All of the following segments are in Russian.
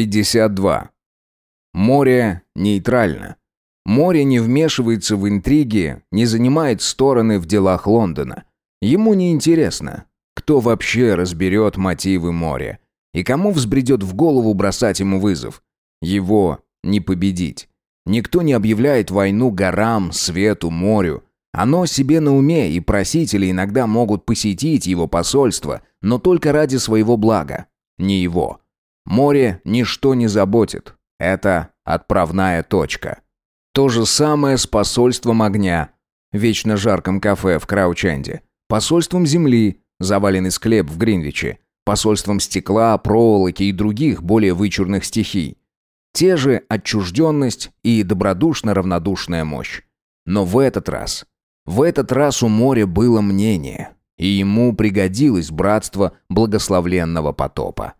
52. Море нейтрально. Море не вмешивается в интриги, не занимает стороны в делах Лондона. Ему не интересно, кто вообще разберет мотивы моря и кому взбредет в голову бросать ему вызов. Его не победить. Никто не объявляет войну горам, свету, морю. Оно себе на уме, и просители иногда могут посетить его посольство, но только ради своего блага, не его. Море ничто не заботит. Это отправная точка. То же самое с посольством огня, вечно жарком кафе в Краученде, посольством земли, заваленный склеп в Гринвиче, посольством стекла, проволоки и других более вычурных стихий. Те же отчужденность и добродушно-равнодушная мощь. Но в этот раз, в этот раз у моря было мнение, и ему пригодилось братство благословленного потопа.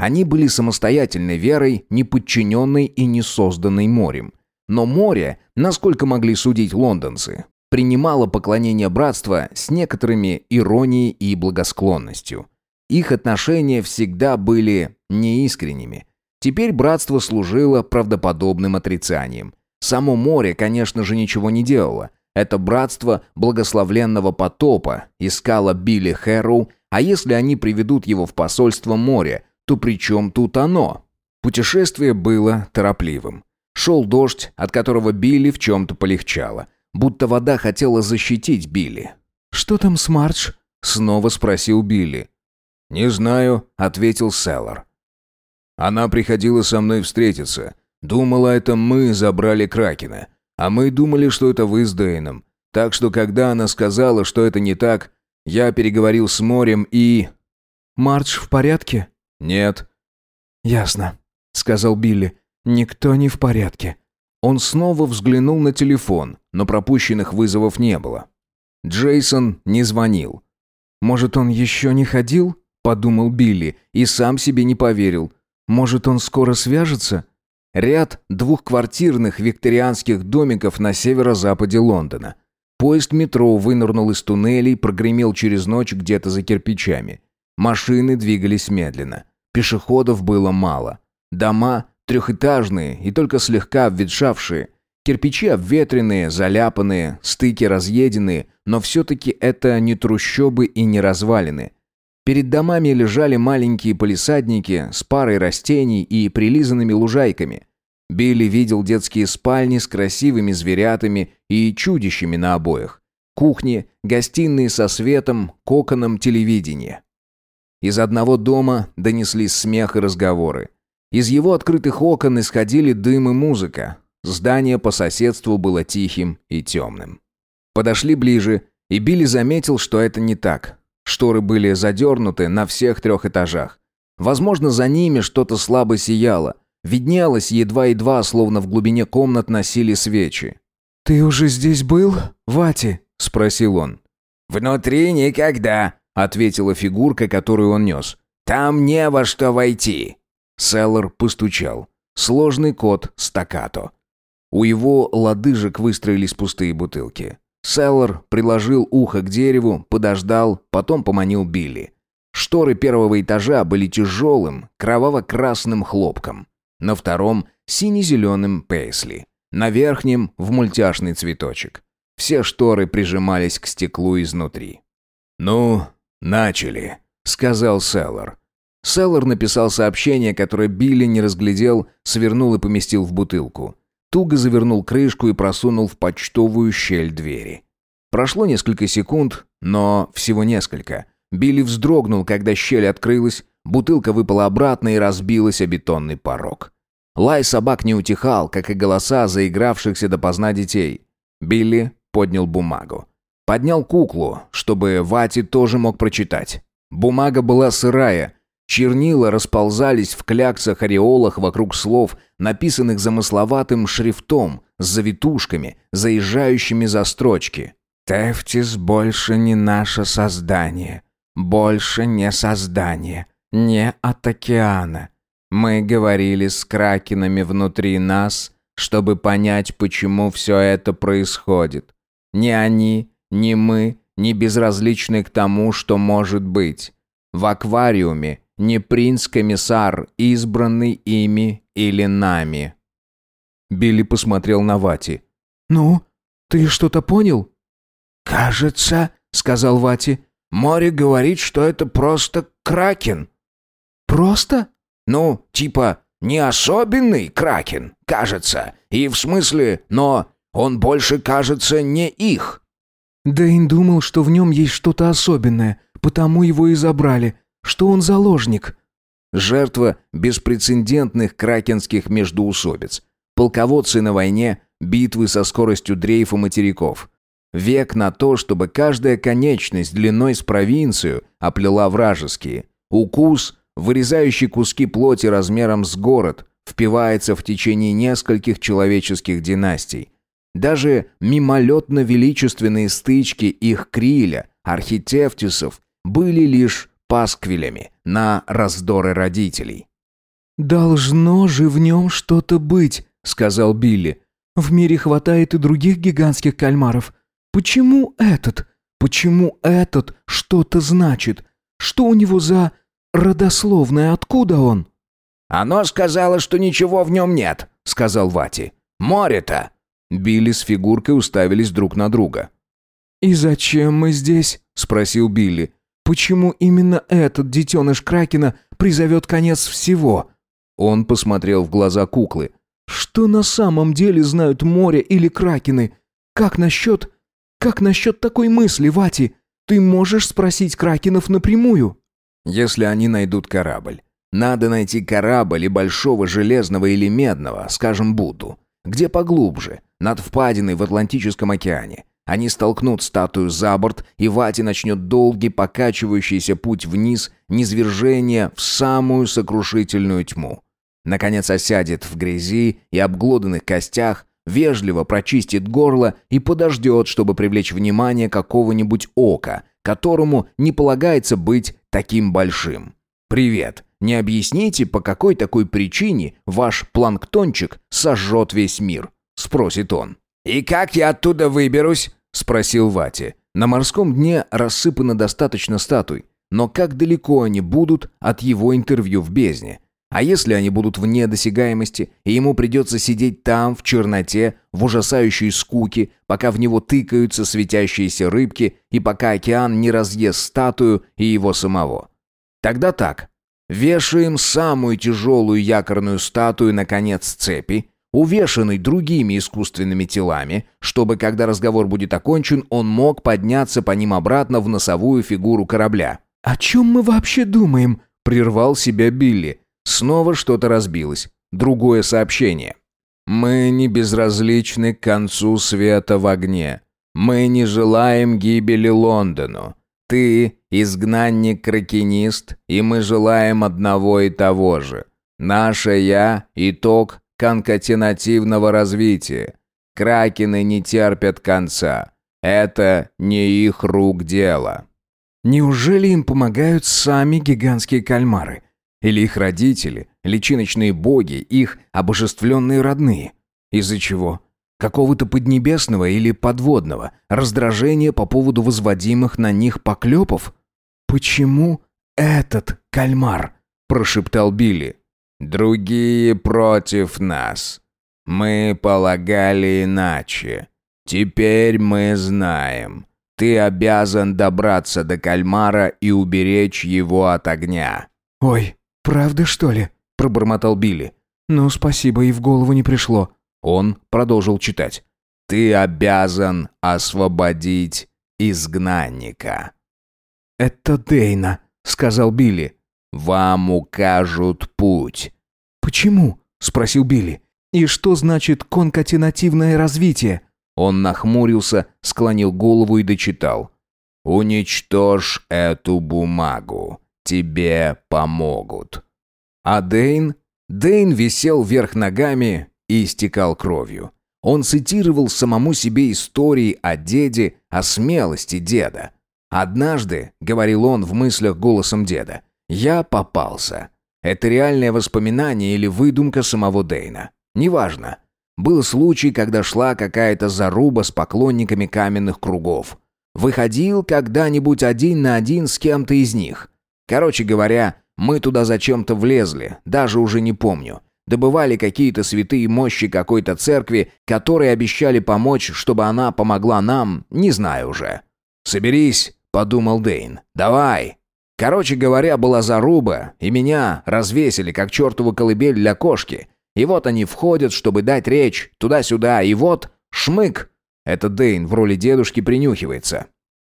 Они были самостоятельной верой, не подчиненной и не созданной морем. Но море, насколько могли судить лондонцы, принимало поклонение братства с некоторыми иронией и благосклонностью. Их отношения всегда были неискренними. Теперь братство служило правдоподобным отрицанием. Само море, конечно же, ничего не делало. Это братство благословленного потопа искало Билли Хэрроу, а если они приведут его в посольство моря, то при чем тут оно? Путешествие было торопливым. Шел дождь, от которого Билли в чем-то полегчало. Будто вода хотела защитить Билли. «Что там с Мардж?» — снова спросил Билли. «Не знаю», — ответил Селлар. «Она приходила со мной встретиться. Думала, это мы забрали Кракена. А мы думали, что это вы с Дэйном. Так что, когда она сказала, что это не так, я переговорил с морем и...» «Мардж в порядке?» «Нет». «Ясно», — сказал Билли. «Никто не в порядке». Он снова взглянул на телефон, но пропущенных вызовов не было. Джейсон не звонил. «Может, он еще не ходил?» — подумал Билли и сам себе не поверил. «Может, он скоро свяжется?» Ряд двухквартирных викторианских домиков на северо-западе Лондона. Поезд метро вынырнул из туннелей, прогремел через ночь где-то за кирпичами. Машины двигались медленно. Пешеходов было мало. Дома трехэтажные и только слегка обветшавшие. Кирпичи обветренные, заляпанные, стыки разъеденные, но все-таки это не трущобы и не развалины. Перед домами лежали маленькие полисадники с парой растений и прилизанными лужайками. Билли видел детские спальни с красивыми зверятами и чудищами на обоях. Кухни, гостиные со светом, коконом телевидения. Из одного дома донеслись смех и разговоры. Из его открытых окон исходили дым и музыка. Здание по соседству было тихим и темным. Подошли ближе, и Билли заметил, что это не так. Шторы были задернуты на всех трех этажах. Возможно, за ними что-то слабо сияло. Виднелось едва-едва, словно в глубине комнат носили свечи. «Ты уже здесь был, Вати?» – спросил он. «Внутри никогда», ответила фигурка, которую он нес. «Там не во что войти!» Селлар постучал. Сложный код стаккато. У его лодыжек выстроились пустые бутылки. Селлар приложил ухо к дереву, подождал, потом поманил Билли. Шторы первого этажа были тяжелым, кроваво-красным хлопком. На втором — сине-зеленым пейсли. На верхнем — в мультяшный цветочек. Все шторы прижимались к стеклу изнутри. «Ну, «Начали», — сказал Селлар. Селлар написал сообщение, которое Билли не разглядел, свернул и поместил в бутылку. Туго завернул крышку и просунул в почтовую щель двери. Прошло несколько секунд, но всего несколько. Билли вздрогнул, когда щель открылась, бутылка выпала обратно и разбилась о бетонный порог. Лай собак не утихал, как и голоса заигравшихся допоздна детей. Билли поднял бумагу. Поднял куклу, чтобы Вати тоже мог прочитать. Бумага была сырая. Чернила расползались в кляксах-ореолах вокруг слов, написанных замысловатым шрифтом, с завитушками, заезжающими за строчки. «Тефтис больше не наше создание. Больше не создание. Не от океана. Мы говорили с кракенами внутри нас, чтобы понять, почему все это происходит. Не они, ни мы, ни безразличны к тому, что может быть. В аквариуме не принц-комиссар, избранный ими или нами». Билли посмотрел на Вати. «Ну, ты что-то понял?» «Кажется», — сказал Вати, — «море говорит, что это просто кракен». «Просто?» «Ну, типа, не особенный кракен, кажется. И в смысле, но он больше, кажется, не их». Дэйн думал, что в нем есть что-то особенное, потому его и забрали, что он заложник. Жертва беспрецедентных кракенских междоусобиц. Полководцы на войне, битвы со скоростью дрейфа материков. Век на то, чтобы каждая конечность длиной с провинцию оплела вражеские. Укус, вырезающий куски плоти размером с город, впивается в течение нескольких человеческих династий. Даже мимолетно величественные стычки их Криля, архитефтисов, были лишь пасквилями на раздоры родителей. «Должно же в нем что-то быть», — сказал Билли. «В мире хватает и других гигантских кальмаров. Почему этот? Почему этот что-то значит? Что у него за родословное? Откуда он?» «Оно сказала, что ничего в нем нет», — сказал Вати. «Море-то!» Билли с фигуркой уставились друг на друга. «И зачем мы здесь?» — спросил Билли. «Почему именно этот детеныш Кракена призовет конец всего?» Он посмотрел в глаза куклы. «Что на самом деле знают море или Кракены? Как насчет... Как насчет такой мысли, Вати? Ты можешь спросить Кракенов напрямую?» «Если они найдут корабль. Надо найти корабль и большого железного или медного, скажем, Будду. Где поглубже, над впадиной в Атлантическом океане. Они столкнут статую за борт, и Вати начнет долгий покачивающийся путь вниз, низвержение в самую сокрушительную тьму. Наконец осядет в грязи и обглоданных костях, вежливо прочистит горло и подождет, чтобы привлечь внимание какого-нибудь ока, которому не полагается быть таким большим. «Привет! Не объясните, по какой такой причине ваш планктончик сожжет весь мир?» – спросит он. «И как я оттуда выберусь?» – спросил Вати. На морском дне рассыпано достаточно статуй, но как далеко они будут от его интервью в бездне? А если они будут вне досягаемости, и ему придется сидеть там, в черноте, в ужасающей скуке, пока в него тыкаются светящиеся рыбки, и пока океан не разъест статую и его самого? Тогда так. Вешаем самую тяжелую якорную статую на конец цепи, увешанный другими искусственными телами, чтобы, когда разговор будет окончен, он мог подняться по ним обратно в носовую фигуру корабля. «О чем мы вообще думаем?» – прервал себя Билли. Снова что-то разбилось. Другое сообщение. «Мы не безразличны к концу света в огне. Мы не желаем гибели Лондону. Ты – изгнанник-кракенист, и мы желаем одного и того же. Наше «я» – итог конкатенативного развития. Кракены не терпят конца. Это не их рук дело». Неужели им помогают сами гигантские кальмары? Или их родители, личиночные боги, их обожествленные родные? Из-за чего? Какого-то поднебесного или подводного раздражения по поводу возводимых на них поклепов? «Почему этот кальмар?» – прошептал Билли. «Другие против нас. Мы полагали иначе. Теперь мы знаем. Ты обязан добраться до кальмара и уберечь его от огня». «Ой, «Правда, что ли?» – пробормотал Билли. «Ну, спасибо, и в голову не пришло». Он продолжил читать. «Ты обязан освободить изгнанника». «Это Дейна», — сказал Билли. «Вам укажут путь». «Почему?» — спросил Билли. «И что значит конкатенативное развитие?» Он нахмурился, склонил голову и дочитал. «Уничтожь эту бумагу тебе помогут». А Дейн? Дейн висел вверх ногами и истекал кровью. Он цитировал самому себе истории о деде, о смелости деда. «Однажды», — говорил он в мыслях голосом деда, — «я попался». Это реальное воспоминание или выдумка самого Дейна. Неважно. Был случай, когда шла какая-то заруба с поклонниками каменных кругов. Выходил когда-нибудь один на один с кем-то из них. Короче говоря, Мы туда зачем-то влезли, даже уже не помню. Добывали какие-то святые мощи какой-то церкви, которые обещали помочь, чтобы она помогла нам, не знаю уже. «Соберись», — подумал Дейн. «Давай». Короче говоря, была заруба, и меня развесили, как чертову колыбель для кошки. И вот они входят, чтобы дать речь, туда-сюда, и вот шмык. Это Дейн в роли дедушки принюхивается.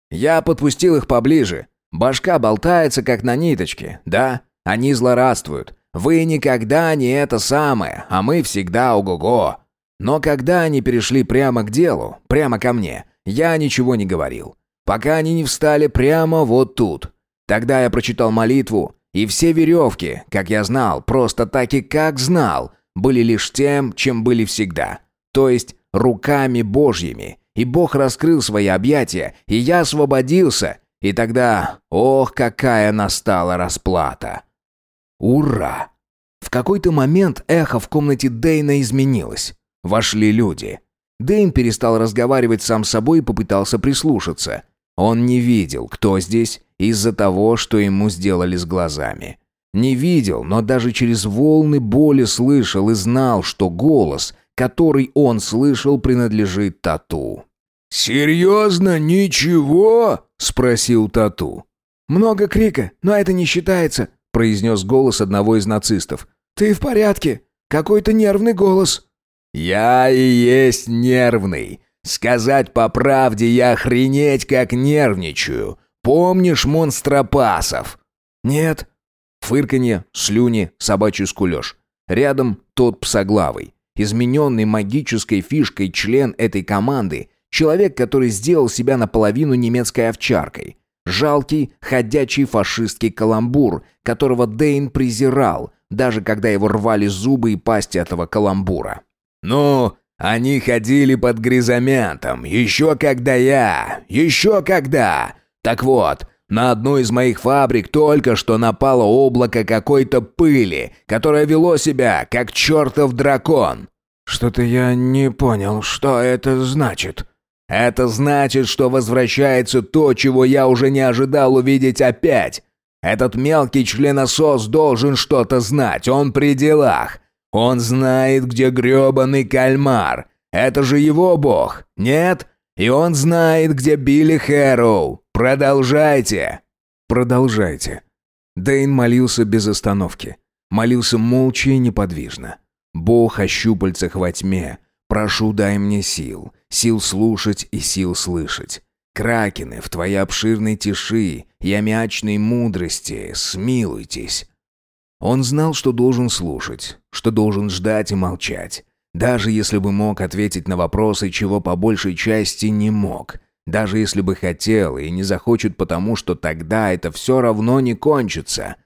Я подпустил их поближе. Башка болтается, как на ниточке, да? Они злорадствуют. Вы никогда не это самое, а мы всегда ого-го. Но когда они перешли прямо к делу, прямо ко мне, я ничего не говорил. Пока они не встали прямо вот тут. Тогда я прочитал молитву, и все веревки, как я знал, просто так и как знал, были лишь тем, чем были всегда. То есть руками Божьими. И Бог раскрыл свои объятия, и я освободился. И тогда, ох, какая настала расплата. Ура! В какой-то момент эхо в комнате Дейна изменилось. Вошли люди. Дейн перестал разговаривать сам с собой и попытался прислушаться. Он не видел, кто здесь, из-за того, что ему сделали с глазами. Не видел, но даже через волны боли слышал и знал, что голос, который он слышал, принадлежит Тату. «Серьезно, ничего?» — спросил Тату. «Много крика, но это не считается», — произнес голос одного из нацистов. «Ты в порядке? Какой-то нервный голос». «Я и есть нервный. Сказать по правде, я охренеть как нервничаю. Помнишь монстропасов?» «Нет». Фырканье, слюни, собачий скулеж. Рядом тот псоглавый. Измененный магической фишкой член этой команды. Человек, который сделал себя наполовину немецкой овчаркой. Жалкий, ходячий фашистский каламбур, которого Дейн презирал, даже когда его рвали зубы и пасти этого каламбура. «Ну, они ходили под гризоментом, еще когда я, еще когда. Так вот, на одну из моих фабрик только что напало облако какой-то пыли, которое вело себя, как чертов дракон». «Что-то я не понял, что это значит?» «Это значит, что возвращается то, чего я уже не ожидал увидеть опять. Этот мелкий членосос должен что-то знать, он при делах. Он знает, где грёбаный кальмар. Это же его бог, нет? И он знает, где Билли Хэроу. Продолжайте!» «Продолжайте». Дэйн молился без остановки. Молился молча и неподвижно. «Бог о щупальцах во тьме. Прошу, дай мне сил. Сил слушать и сил слышать. Кракены, в твоей обширной тиши и аммиачной мудрости, смилуйтесь. Он знал, что должен слушать, что должен ждать и молчать. Даже если бы мог ответить на вопросы, чего по большей части не мог. Даже если бы хотел и не захочет потому, что тогда это все равно не кончится.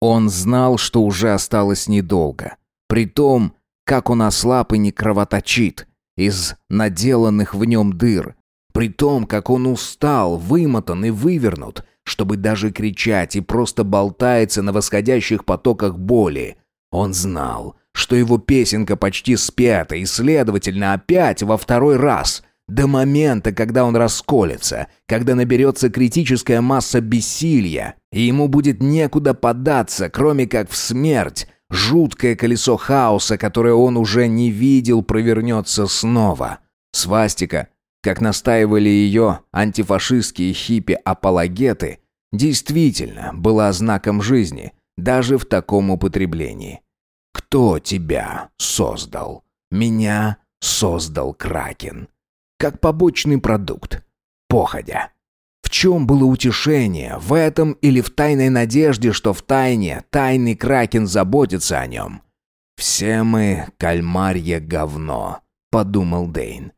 Он знал, что уже осталось недолго. При том, как он ослаб и не кровоточит из наделанных в нем дыр, при том, как он устал, вымотан и вывернут, чтобы даже кричать и просто болтается на восходящих потоках боли. Он знал, что его песенка почти спета и, следовательно, опять во второй раз, до момента, когда он расколется, когда наберется критическая масса бессилия, и ему будет некуда податься, кроме как в смерть, жуткое колесо хаоса, которое он уже не видел, провернется снова. Свастика как настаивали ее антифашистские хиппи-апологеты, действительно была знаком жизни, даже в таком употреблении. Кто тебя создал? Меня создал Кракен. Как побочный продукт. Походя. В чем было утешение? В этом или в тайной надежде, что в тайне тайный Кракен заботится о нем? «Все мы кальмарье говно», — подумал Дейн.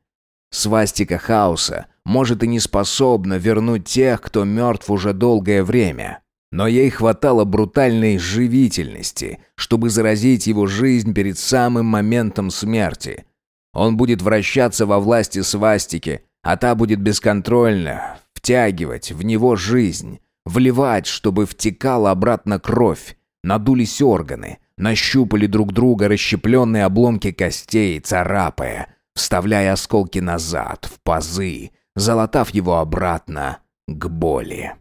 Свастика хаоса может и не способна вернуть тех, кто мертв уже долгое время. Но ей хватало брутальной живительности, чтобы заразить его жизнь перед самым моментом смерти. Он будет вращаться во власти свастики, а та будет бесконтрольно втягивать в него жизнь, вливать, чтобы втекала обратно кровь. Надулись органы, нащупали друг друга расщепленные обломки костей, царапая – вставляя осколки назад, в пазы, залатав его обратно к боли.